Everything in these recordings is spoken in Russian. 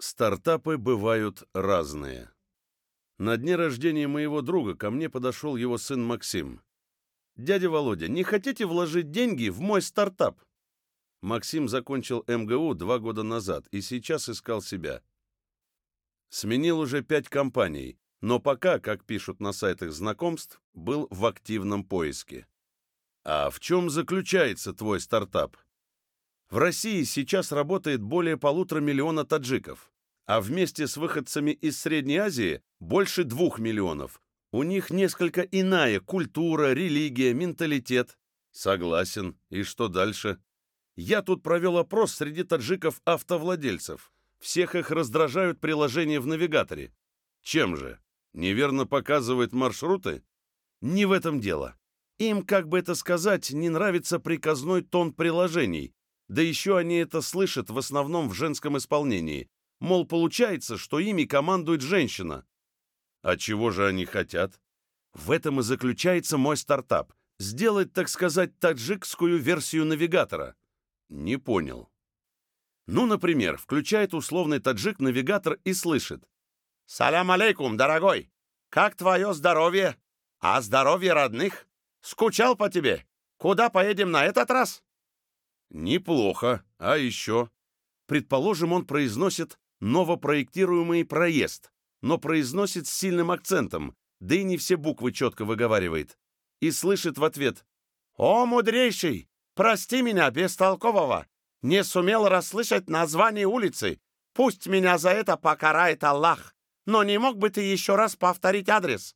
Стартапы бывают разные. На дне рождения моего друга ко мне подошел его сын Максим. «Дядя Володя, не хотите вложить деньги в мой стартап?» Максим закончил МГУ два года назад и сейчас искал себя. Сменил уже пять компаний, но пока, как пишут на сайтах знакомств, был в активном поиске. А в чем заключается твой стартап? В России сейчас работает более полутора миллиона таджиков, а вместе с выходцами из Средней Азии больше двух миллионов. У них несколько иная культура, религия, менталитет. Согласен. И что дальше? Я тут провел опрос среди таджиков-автовладельцев. Всех их раздражают приложения в навигаторе. Чем же? Неверно показывает маршруты? Не в этом дело. Им, как бы это сказать, не нравится приказной тон приложений, да еще они это слышат в основном в женском исполнении. Мол, получается, что ими командует женщина. А чего же они хотят? В этом и заключается мой стартап. Сделать, так сказать, таджикскую версию навигатора. Не понял. Ну, например, включает условный таджик-навигатор и слышит. «Салям алейкум, дорогой! Как твое здоровье? А здоровье родных? Скучал по тебе? Куда поедем на этот раз?» Неплохо. А еще? Предположим, он произносит новопроектируемый проезд, но произносит с сильным акцентом, да и не все буквы четко выговаривает. И слышит в ответ «О, мудрейший, прости меня, бестолкового! Не сумел расслышать название улицы. Пусть меня за это покарает Аллах. Но не мог бы ты еще раз повторить адрес?»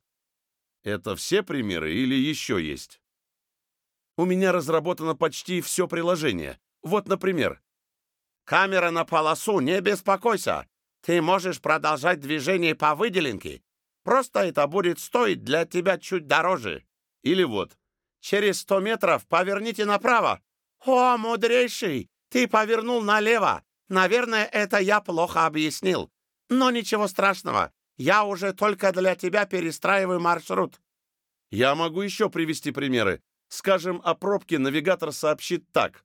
Это все примеры или еще есть? У меня разработано почти все приложение. Вот, например. Камера на полосу, не беспокойся. Ты можешь продолжать движение по выделенке. Просто это будет стоить для тебя чуть дороже. Или вот. Через сто метров поверните направо. О, мудрейший, ты повернул налево. Наверное, это я плохо объяснил. Но ничего страшного. Я уже только для тебя перестраиваю маршрут. Я могу еще привести примеры. Скажем, о пробке навигатор сообщит так.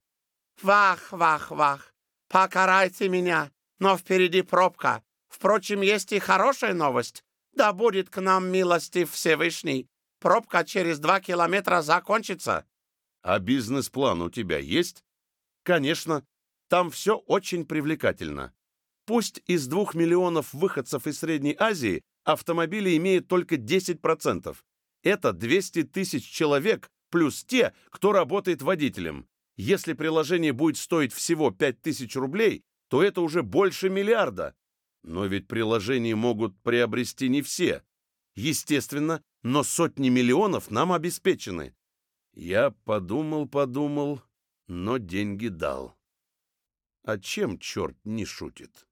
«Вах, вах, вах! Покарайте меня, но впереди пробка. Впрочем, есть и хорошая новость. Да будет к нам милостив Всевышний. Пробка через два километра закончится». «А бизнес-план у тебя есть?» «Конечно. Там все очень привлекательно. Пусть из двух миллионов выходцев из Средней Азии автомобили имеют только 10%. Это 200 тысяч человек, плюс те, кто работает водителем. Если приложение будет стоить всего 5000 рублей, то это уже больше миллиарда. Но ведь приложения могут приобрести не все. Естественно, но сотни миллионов нам обеспечены. Я подумал-подумал, но деньги дал. А чем черт не шутит?